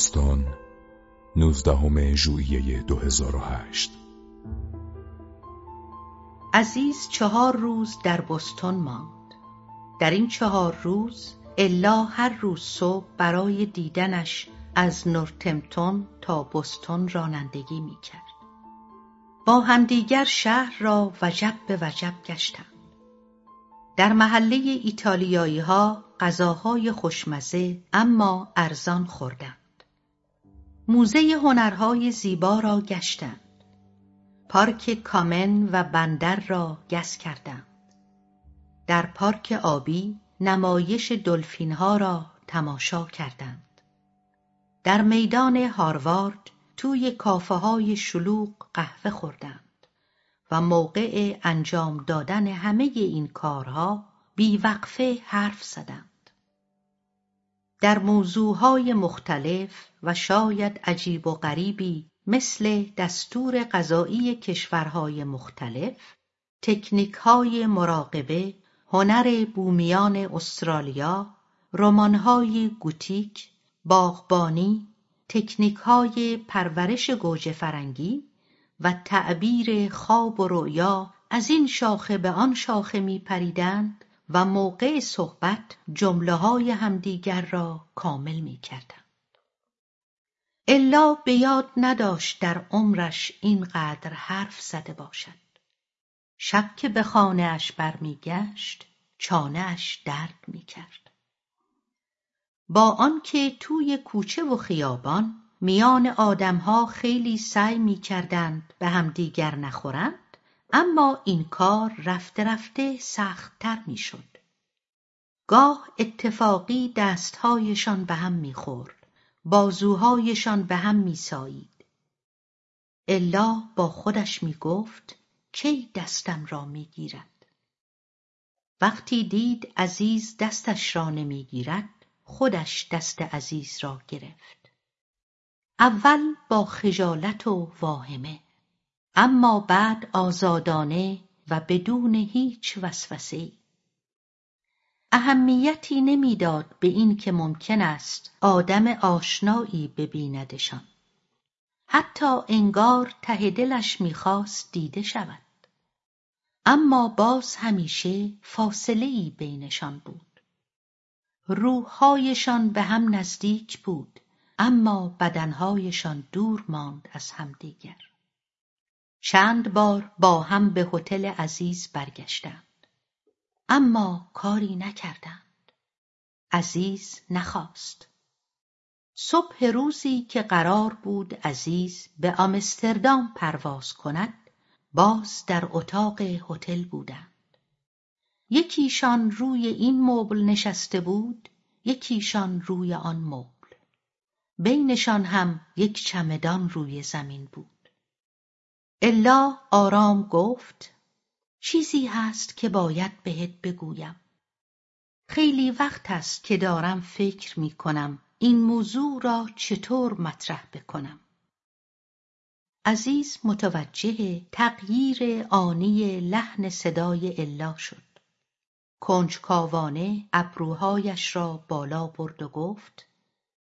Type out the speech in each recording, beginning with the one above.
بستان نوزدهم ژوئیه 2008 عزیز چهار روز در بستون ماند. در این چهار روز الا هر روز صبح برای دیدنش از نورتمتون تا بستون رانندگی می‌کرد. با همدیگر شهر را وجب به وجب گشتند. در محله ایتالیایی ها غذاهای خوشمزه اما ارزان خوردند. موزه هنرهای زیبا را گشتند. پارک کامن و بندر را گس کردند. در پارک آبی نمایش دلفین ها را تماشا کردند. در میدان هاروارد توی کافه های شلوغ قهوه خوردند و موقع انجام دادن همه این کارها بیوقفه حرف زدند. در موضوعهای مختلف و شاید عجیب و غریبی مثل دستور غذایی کشورهای مختلف تکنیکهای مراقبه هنر بومیان استرالیا رمانهای گوتیک باغبانی تکنیکهای پرورش گوجه فرنگی و تعبیر خواب و رؤیا از این شاخه به آن شاخه می پریدند و موقع صحبت جمله های همدیگر را کامل می کردند. الا به یاد نداشت در عمرش اینقدر حرف زده باشد. شب که به خانه اش برمیگشت چانه اش درد می‌کرد. با آنکه توی کوچه و خیابان میان آدمها خیلی سعی می‌کردند به همدیگر نخورند اما این کار رفته رفته سختتر می‌شد. گاه اتفاقی دستهایشان به هم می‌خورد بازوهایشان به هم میسایید. الا با خودش می‌گفت کی دستم را می‌گیرد؟ وقتی دید عزیز دستش را نمی‌گیرد خودش دست عزیز را گرفت. اول با خجالت و واهمه اما بعد آزادانه و بدون هیچ وسوسهای اهمیتی نمی‌داد به این که ممکن است آدم آشنایی ببیندشان. حتی انگار ته دلش می‌خواست دیده شود. اما باز همیشه فاصله بینشان بود. روحهایشان به هم نزدیک بود اما بدنهایشان دور ماند از همدیگر. چند بار با هم به هتل عزیز برگشتند. اما کاری نکردند. عزیز نخواست. صبح روزی که قرار بود عزیز به آمستردام پرواز کند باز در اتاق هتل بودند. یکیشان روی این مبل نشسته بود یکیشان روی آن مبل. بینشان هم یک چمدان روی زمین بود. الا آرام گفت چیزی هست که باید بهت بگویم. خیلی وقت است که دارم فکر می کنم این موضوع را چطور مطرح بکنم. عزیز متوجه تغییر آنی لحن صدای الا شد. کنجکاوانه ابروهایش را بالا برد و گفت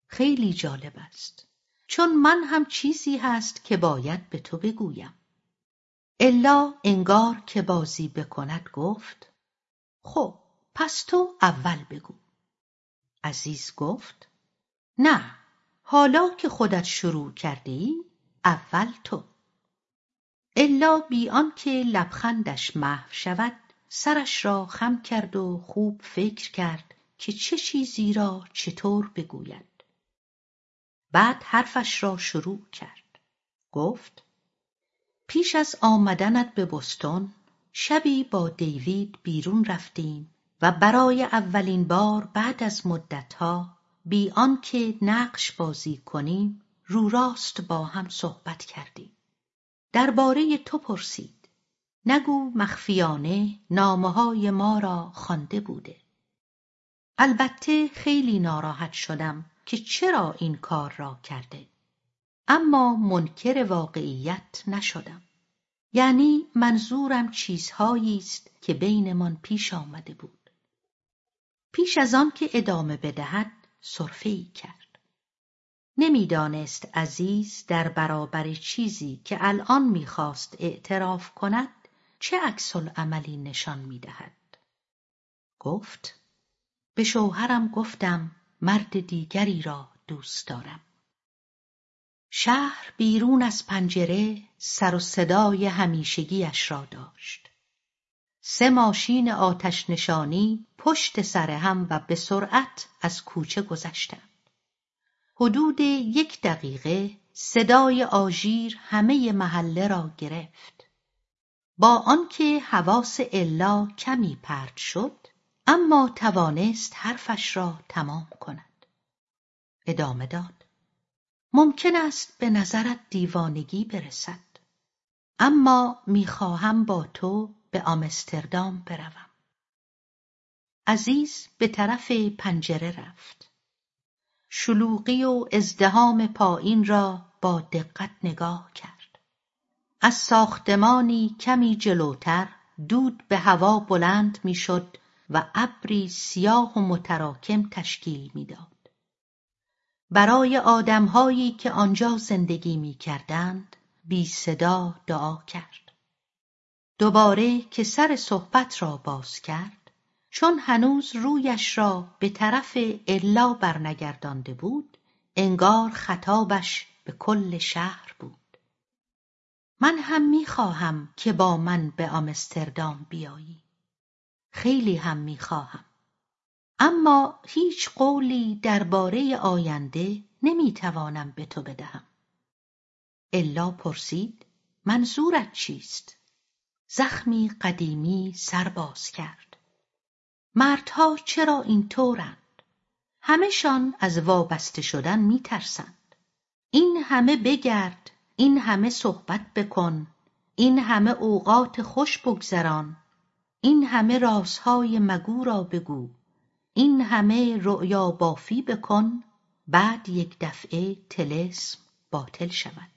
خیلی جالب است. چون من هم چیزی هست که باید به تو بگویم. الا انگار که بازی بکند گفت خب پس تو اول بگو. عزیز گفت نه حالا که خودت شروع کرده ای اول تو. الا بی آنکه لبخندش محو شود سرش را خم کرد و خوب فکر کرد که چه چیزی را چطور بگوید. بعد حرفش را شروع کرد. گفت پیش از آمدنت به بستون شبی با دیوید بیرون رفتیم و برای اولین بار بعد از مدتها بی آنکه نقش بازی کنیم رو راست با هم صحبت کردیم. درباره تو پرسید. نگو مخفیانه نامه ما را خوانده بوده. البته خیلی ناراحت شدم که چرا این کار را کرده. اما منکر واقعیت نشدم. یعنی منظورم چیزهایی است که بینمان پیش آمده بود. پیش از آن که ادامه بدهد صرفه کرد. نمی‌دانست عزیز در برابر چیزی که الان می‌خواست اعتراف کند چه عکس عملی نشان می‌دهد. گفت به شوهرم گفتم مرد دیگری را دوست دارم. شهر بیرون از پنجره سر و صدای همیشگیش را داشت. سه ماشین آتش نشانی پشت سر هم و به سرعت از کوچه گذشتند. حدود یک دقیقه صدای آژیر همه محله را گرفت. با آنکه حواس الا کمی پرت شد اما توانست حرفش را تمام کند. ادامه داد. ممکن است به نظرت دیوانگی برسد. اما می‌خواهم با تو به آمستردام بروم. عزیز به طرف پنجره رفت. شلوغی و ازدهام پایین را با دقت نگاه کرد. از ساختمانی کمی جلوتر دود به هوا بلند می‌شد و ابری سیاه و متراکم تشکیل می‌داد. برای آدمهایی که آنجا زندگی می‌کردند بی صدا دعا کرد. دوباره که سر صحبت را باز کرد چون هنوز رویش را به طرف الا برنگردانده بود انگار خطابش به کل شهر بود. من هم می‌خواهم که با من به آمستردام بیایی. خیلی هم می‌خواهم. اما هیچ قولی درباره آینده نمی‌توانم به تو بدهم. الا پرسید منظورت چیست؟ زخمی قدیمی سر باز کرد. مردها چرا اینطورند؟ همهشان از وابسته شدن میترسند. این همه بگرد این همه صحبت بکن این همه اوقات خوش بگذران این همه رازهای مگو را بگو. این همه رؤیا بافی بکن بعد یک دفعه تلسم باطل شود.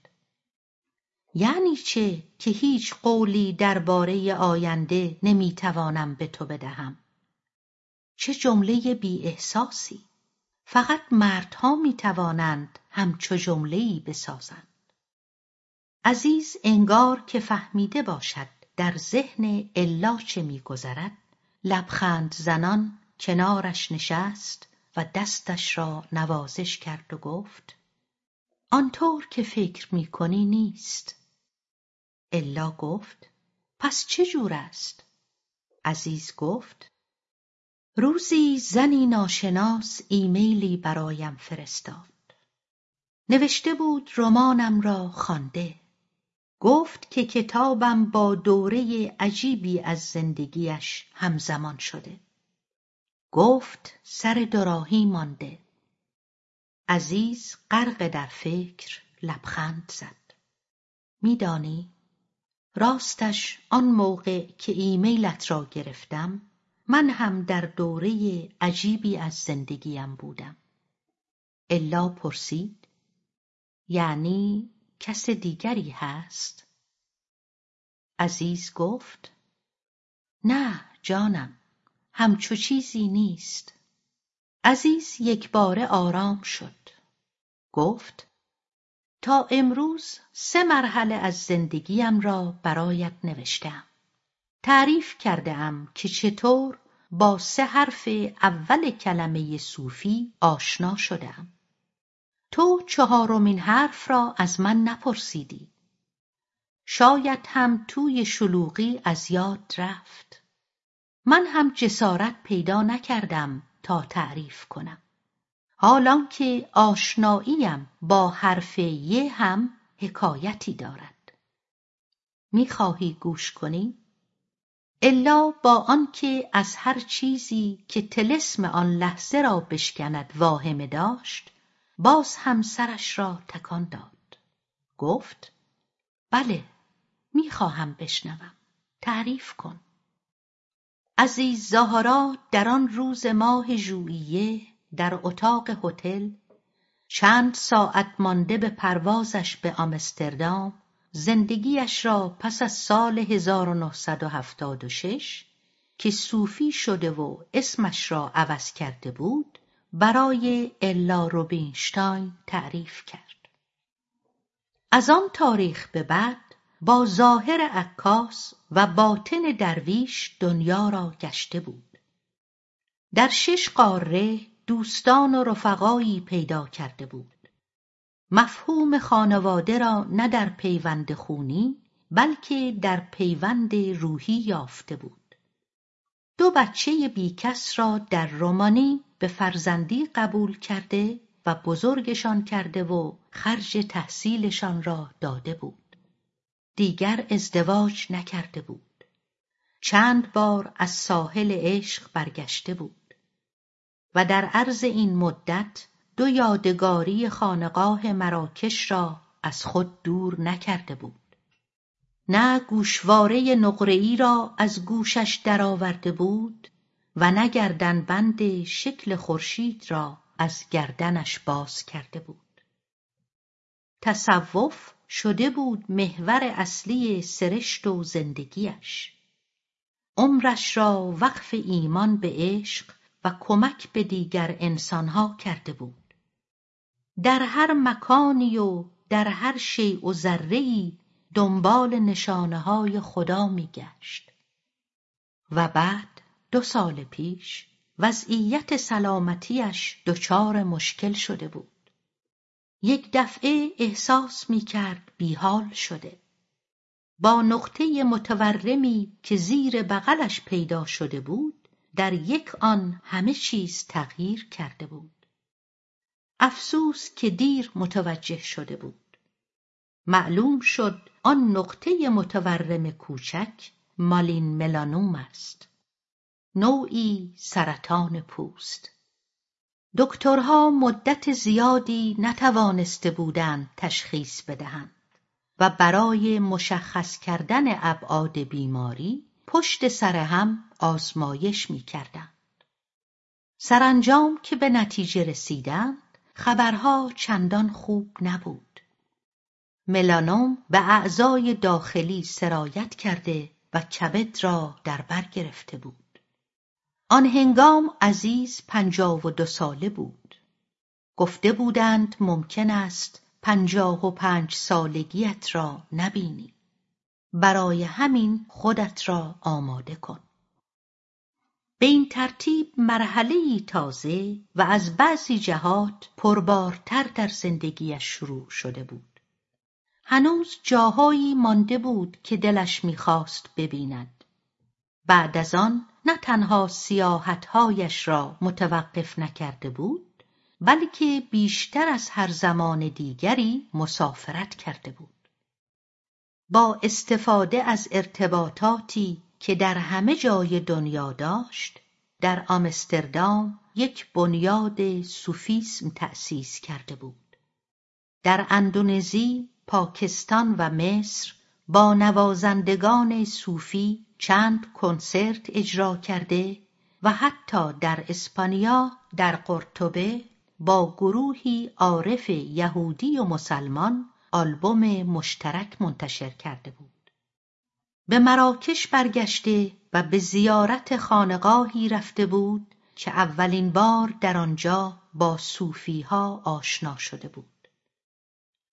یعنی چه که هیچ قولی درباره آینده نمی‌توانم به تو بدهم؟ چه جمله بی احساسی؟ فقط مردها می‌توانند همچو جملهای بسازند. عزیز انگار که فهمیده باشد در ذهن الا چه میگذرد لبخند زنان کنارش نشست و دستش را نوازش کرد و گفت آنطور که فکر می‌کنی نیست. الا گفت پس چه جور است؟ عزیز گفت روزی زنی ناشناس ایمیلی برایم فرستاد. نوشته بود رمانم را خوانده. گفت که کتابم با دوره عجیبی از زندگیش همزمان شده. گفت سر دوراهی مانده. عزیز غرق در فکر لبخند زد. میدانی؟ راستش آن موقع که ایمیلت را گرفتم من هم در دوره عجیبی از زندگیم بودم. الا پرسید یعنی کس دیگری هست؟ عزیز گفت نه جانم. همچو چیزی نیست. عزیز یکباره آرام شد. گفت تا امروز سه مرحله از زندگیم را برایت نوشتم. تعریف کرده ام که چطور با سه حرف اول کلمه صوفی آشنا شدم. تو چهارمین حرف را از من نپرسیدی. شاید هم توی شلوغی از یاد رفت. من هم جسارت پیدا نکردم تا تعریف کنم. حالان که آشناییم با حرف ی هم حکایتی دارد. می‌خواهی گوش کنی؟ الا با آنکه از هر چیزی که تلسم آن لحظه را بشکند واهمه داشت باز هم سرش را تکان داد. گفت بله می‌خواهم بشنوم. تعریف کن. عزیز زاهرا در آن روز ماه ژوئیه در اتاق هتل چند ساعت مانده به پروازش به آمستردام زندگیش را پس از سال 1976 که صوفی شده و اسمش را عوض کرده بود برای الا روبینشتاین تعریف کرد. از آن تاریخ به بعد با ظاهر عکاس و باطن درویش دنیا را گشته بود. در شش قاره دوستان و رفقایی پیدا کرده بود. مفهوم خانواده را نه در پیوند خونی بلکه در پیوند روحی یافته بود. دو بچه بیکس را در رومانی به فرزندی قبول کرده و بزرگشان کرده و خرج تحصیلشان را داده بود. دیگر ازدواج نکرده بود. چند بار از ساحل عشق برگشته بود و در عرض این مدت دو یادگاری خانقاه مراکش را از خود دور نکرده بود. نه گوشواره نقرهای را از گوشش درآورده بود و نه گردنبند شکل خورشید را از گردنش باز کرده بود. تصوف شده بود محور اصلی سرشت و زندگیش. عمرش را وقف ایمان به عشق و کمک به دیگر انسانها کرده بود. در هر مکانی و در هر شیء و ذرهای دنبال نشانههای خدا میگشت و بعد دو سال پیش وضعیت سلامتیش دچار مشکل شده بود یک دفعه احساس می‌کرد بیحال شده. با نقطه متورمی که زیر بغلش پیدا شده بود در یک آن همه چیز تغییر کرده بود. افسوس که دیر متوجه شده بود. معلوم شد آن نقطه متورم کوچک مالین ملانوم است. نوعی سرطان پوست. دکترها مدت زیادی نتوانسته بودند تشخیص بدهند و برای مشخص کردن ابعاد بیماری پشت سر هم آزمایش می‌کردند. سرانجام که به نتیجه رسیدند خبرها چندان خوب نبود. ملانوم به اعضای داخلی سرایت کرده و کبد را در بر گرفته بود. آن هنگام عزیز پنجاه و دو ساله بود. گفته بودند ممکن است پنجاه و پنج سالگیت را نبینی. برای همین خودت را آماده کن. به این ترتیب مرحله تازه و از بعضی جهات پربارتر در زندگیش شروع شده بود. هنوز جاهایی مانده بود که دلش می‌خواست ببیند. بعد از آن نه تنها سیاحتهایش را متوقف نکرده بود بلکه بیشتر از هر زمان دیگری مسافرت کرده بود. با استفاده از ارتباطاتی که در همه جای دنیا داشت در آمستردام یک بنیاد سوفیسم تأسیس کرده بود. در اندونزی پاکستان و مصر با نوازندگان صوفی چند کنسرت اجرا کرده و حتی در اسپانیا در قرطبه با گروهی عارف یهودی و مسلمان آلبوم مشترک منتشر کرده بود. به مراکش برگشته و به زیارت خانقاهی رفته بود که اولین بار در آنجا با صوفیها آشنا شده بود.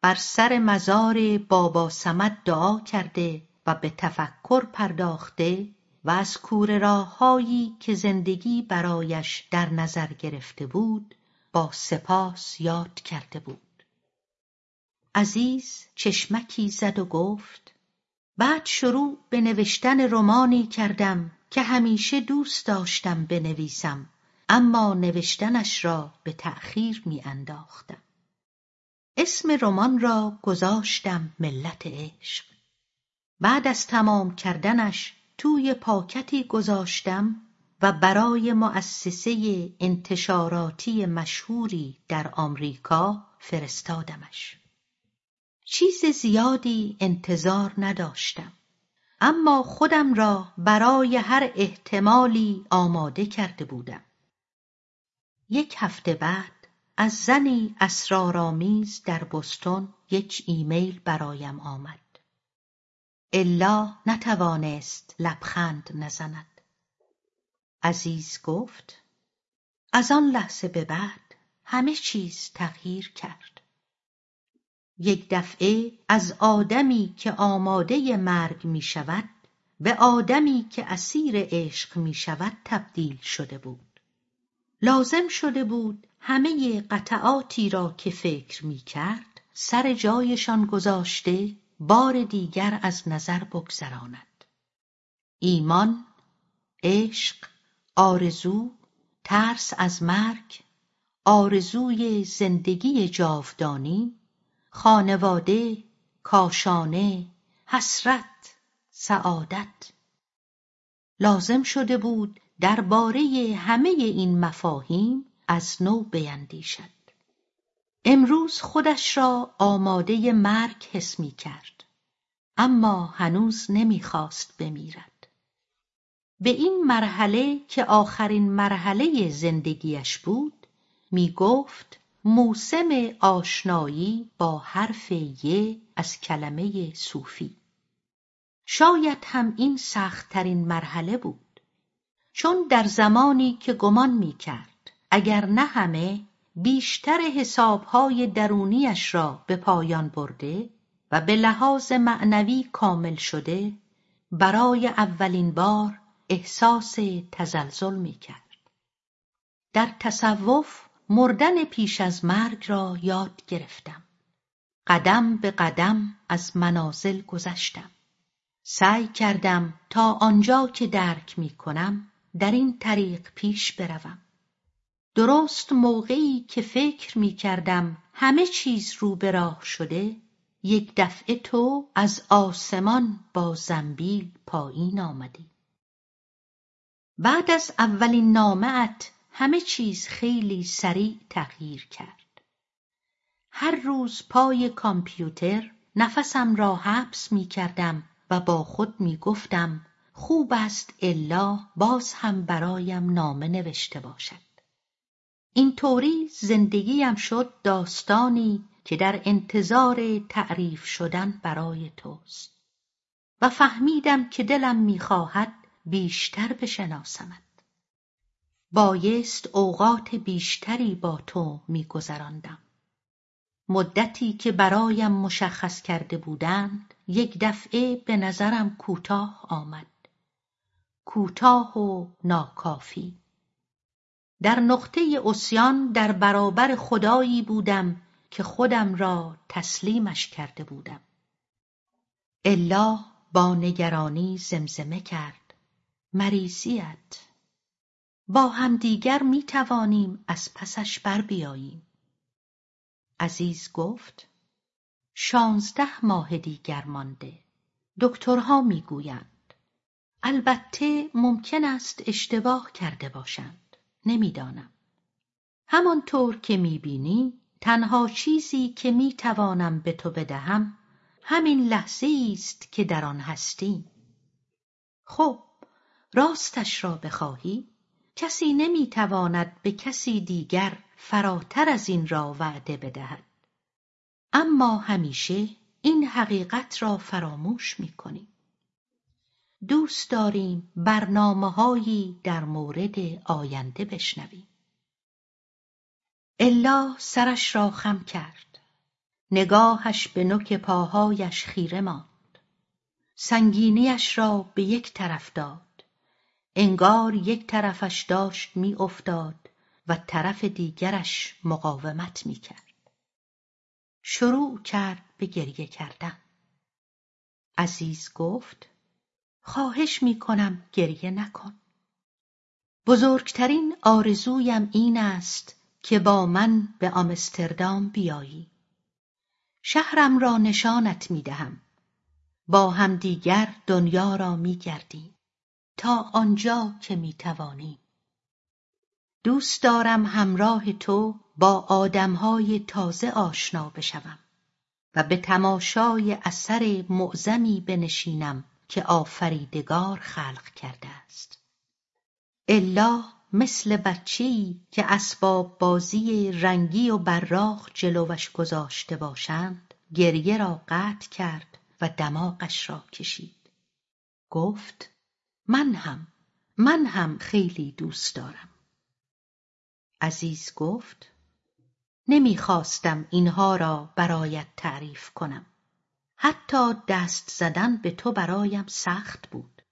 بر سر مزار بابا سمد دعا کرده و به تفکر پرداخته و از راههایی که زندگی برایش در نظر گرفته بود با سپاس یاد کرده بود. عزیز چشمکی زد و گفت بعد شروع به نوشتن رمانی کردم که همیشه دوست داشتم بنویسم اما نوشتنش را به تأخیر می انداختم. اسم رمان را گذاشتم ملت عشق. بعد از تمام کردنش توی پاکتی گذاشتم و برای مؤسسه انتشاراتی مشهوری در آمریکا فرستادمش. چیز زیادی انتظار نداشتم. اما خودم را برای هر احتمالی آماده کرده بودم. یک هفته بعد از زنی اسرارآمیز در بستون یک ایمیل برایم آمد. الا نتوانست لبخند نزند. عزیز گفت از آن لحظه به بعد همه چیز تغییر کرد. یک دفعه از آدمی که آماده مرگ می شود به آدمی که اسیر عشق می شود تبدیل شده بود. لازم شده بود همه قطعاتی را که فکر می کرد سر جایشان گذاشته بار دیگر از نظر بگذراند. ایمان عشق آرزو ترس از مرگ آرزوی زندگی جاودانی خانواده کاشانه حسرت سعادت. لازم شده بود درباره همه این مفاهیم از نو بیندیشد. امروز خودش را آماده مرگ حس می کرد اما هنوز نمی‌خواست بمیرد. به این مرحله که آخرین مرحله زندگیش بود می گفت موسم آشنایی با حرف ی از کلمه صوفی. شاید هم این سختترین مرحله بود چون در زمانی که گمان می کرد اگر نه همه بیشتر حسابهای درونیش را به پایان برده و به لحاظ معنوی کامل شده برای اولین بار احساس تزلزل می کرد. در تصوف مردن پیش از مرگ را یاد گرفتم. قدم به قدم از منازل گذشتم. سعی کردم تا آنجا که درک می کنم در این طریق پیش بروم. درست موقعی که فکر می کردم همه چیز رو به راه شده یک دفعه تو از آسمان با زنبیل پایین آمدی. بعد از اولین نامت همه چیز خیلی سریع تغییر کرد. هر روز پای کامپیوتر نفسم را حبس می کردم و با خود می گفتم خوب است الا باز هم برایم نامه نوشته باشد. اینطوری زندگیم شد داستانی که در انتظار تعریف شدن برای توست و فهمیدم که دلم می‌خواهد بیشتر بشناسمت. بایست اوقات بیشتری با تو میگذراندم. مدتی که برایم مشخص کرده بودند یک دفعه به نظرم کوتاه آمد. کوتاه و ناکافی. در نقطه اسیان در برابر خدایی بودم که خودم را تسلیمش کرده بودم. الا با نگرانی زمزمه کرد. مریضیت. با همدیگر می توانیم از پسش بر بیاییم. عزیز گفت شانزده ماه دیگر مانده. دکترها می‌گویند البته ممکن است اشتباه کرده باشند. نمی‌دانم. همانطور که می‌بینی تنها چیزی که می‌توانم به تو بدهم همین لحظه است که در آن هستی. خب راستش را بخواهی. کسی نمی‌تواند به کسی دیگر فراتر از این را وعده بدهد. اما همیشه این حقیقت را فراموش می‌کنیم دوست داریم برنامههایی در مورد آینده بشنویم. الا سرش را خم کرد. نگاهش به نوک پاهایش خیره ماند. سنگینیش را به یک طرف داد. انگار یک طرفش داشت میافتاد و طرف دیگرش مقاومت می‌کرد. شروع کرد به گریه کردن. عزیز گفت خواهش می‌کنم گریه نکن. بزرگترین آرزویم این است که با من به آمستردام بیایی. شهرم را نشانت می‌دهم. با همدیگر دنیا را میگردیم تا آنجا که می‌توانیم دوست دارم همراه تو با آدمهای تازه آشنا بشوم و به تماشای اثر معظمی بنشینم که آفریدگار خلق کرده است. الا مثل بچهای که اسباب بازی رنگی و براق جلوش گذاشته باشند گریه را قطع کرد و دماغش را کشید. گفت من هم من هم خیلی دوست دارم. عزیز گفت نمی‌خواستم اینها را برایت تعریف کنم. حتی دست زدن به تو برایم سخت بود.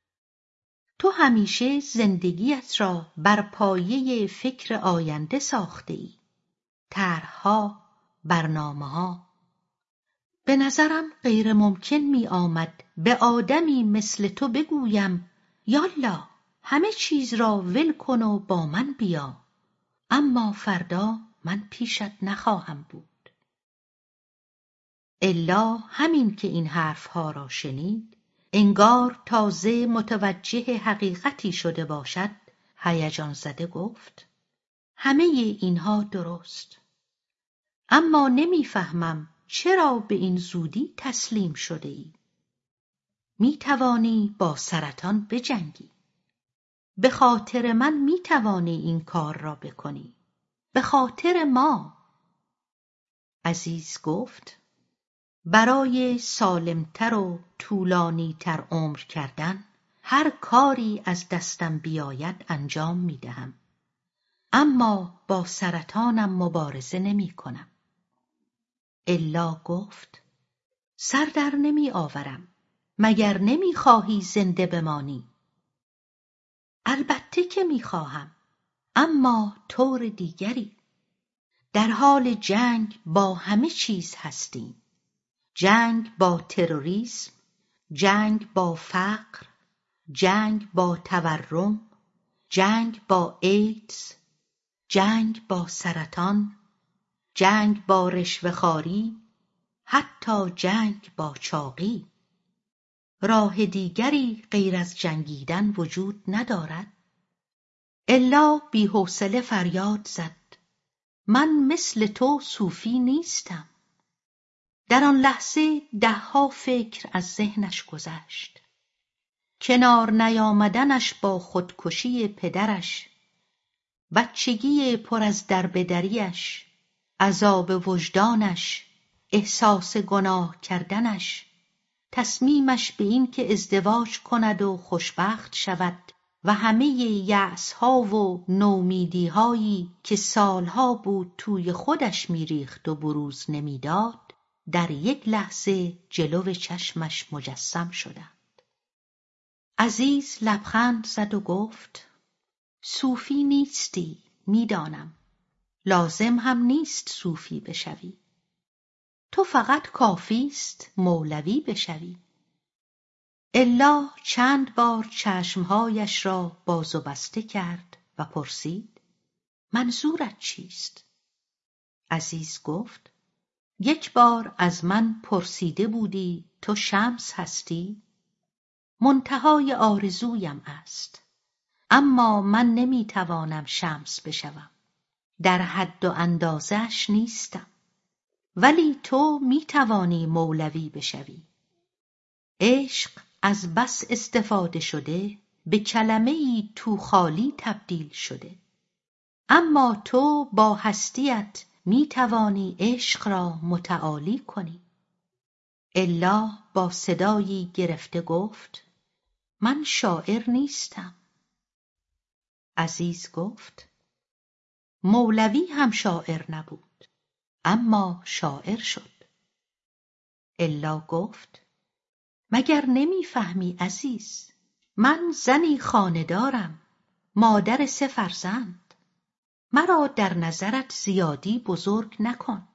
تو همیشه زندگیت را بر پایه فکر آینده ساخته ای طرحها برنامه به نظرم غیر ممکن می آمد به آدمی مثل تو بگویم یالا همه چیز را ول کن و با من بیا. اما فردا من پیشت نخواهم بود. الا همین که این حرفها را شنید انگار تازه متوجه حقیقتی شده باشد هیجان زده گفت همه اینها درست اما نمی‌فهمم چرا به این زودی تسلیم شده ای؟ می توانی با سرطان بجنگی. به خاطر من می توانی این کار را بکنی. به خاطر ما. عزیز گفت برای سالمتر و طولانیتر عمر کردن هر کاری از دستم بیاید انجام می دهم. اما با سرطانم مبارزه نمی کنم. الا گفت سر در نمی آورم مگر نمی خواهی زنده بمانی البته که می خواهم اما طور دیگری در حال جنگ با همه چیز هستیم جنگ با تروریسم جنگ با فقر جنگ با تورم جنگ با ایدز جنگ با سرطان جنگ با رشوهخواری حتی جنگ با چاقی. راه دیگری غیر از جنگیدن وجود ندارد. الا بیحوصله فریاد زد. من مثل تو صوفی نیستم. در آن لحظه دهها فکر از ذهنش گذشت. کنار نیامدنش با خودکشی پدرش بچگی پر از دربدریش عذاب وجدانش احساس گناه کردنش تصمیمش به این که ازدواج کند و خوشبخت شود و همه یأسها و نومیدیهایی که سالها بود توی خودش میریخت و بروز نمی‌داد در یک لحظه جلو چشمش مجسم شدند. عزیز لبخند زد و گفت صوفی نیستی می‌دانم. لازم هم نیست صوفی بشوی. تو فقط کافی است مولوی بشوی. الا چند بار چشمهایش را باز و بسته کرد و پرسید منظورت چیست؟ عزیز گفت یک بار از من پرسیده بودی تو شمس هستی؟ منتهای آرزویم است اما من نمی‌توانم شمس بشوم. در حد و اندازش نیستم ولی تو می توانی مولوی بشوی. عشق از بس استفاده شده به کلمه تو خالی تبدیل شده. اما تو با هستیت می توانی عشق را متعالی کنی. الا با صدایی گرفته گفت من شاعر نیستم. عزیز گفت مولوی هم شاعر نبود اما شاعر شد. الا گفت مگر نمی‌فهمی عزیز من زنی خانه دارم مادر سه فرزند. مرا در نظرت زیادی بزرگ نکن.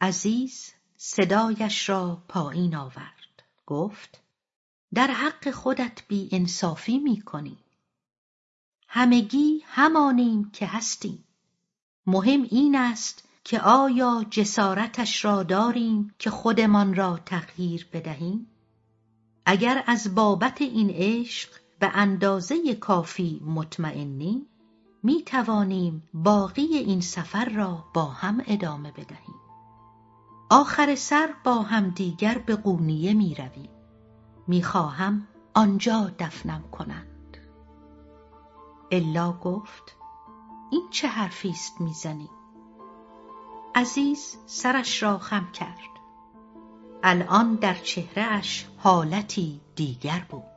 عزیز صدایش را پایین آورد. گفت در حق خودت بی انصافی می کنی همگی همانیم که هستیم. مهم این است که آیا جسارتش را داریم که خودمان را تغییر بدهیم؟ اگر از بابت این عشق به اندازه کافی مطمئنیم می توانیم باقی این سفر را با هم ادامه بدهیم. آخر سر با هم دیگر به قونیه می رویم می خواهم آنجا دفنم کنند. الا گفت این چه حرفی است می‌زنی؟ عزیز سرش را خم کرد. الان در چهرهاش حالتی دیگر بود.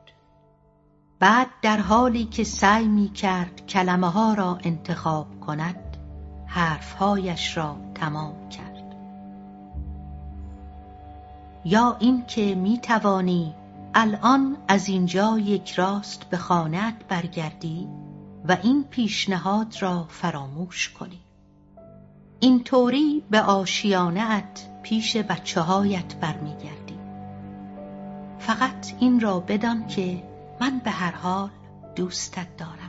بعد در حالی که سعی می کرد کلمه ها را انتخاب کند حرفهایش را تمام کرد. یا اینکه می توانی الان از اینجا یک راست به خانهت برگردی و این پیشنهاد را فراموش کنی. این طوری به آشیانه ات پیش بچه هایت برمیگردی. فقط این را بدان که من به هر حال دوستت دارم.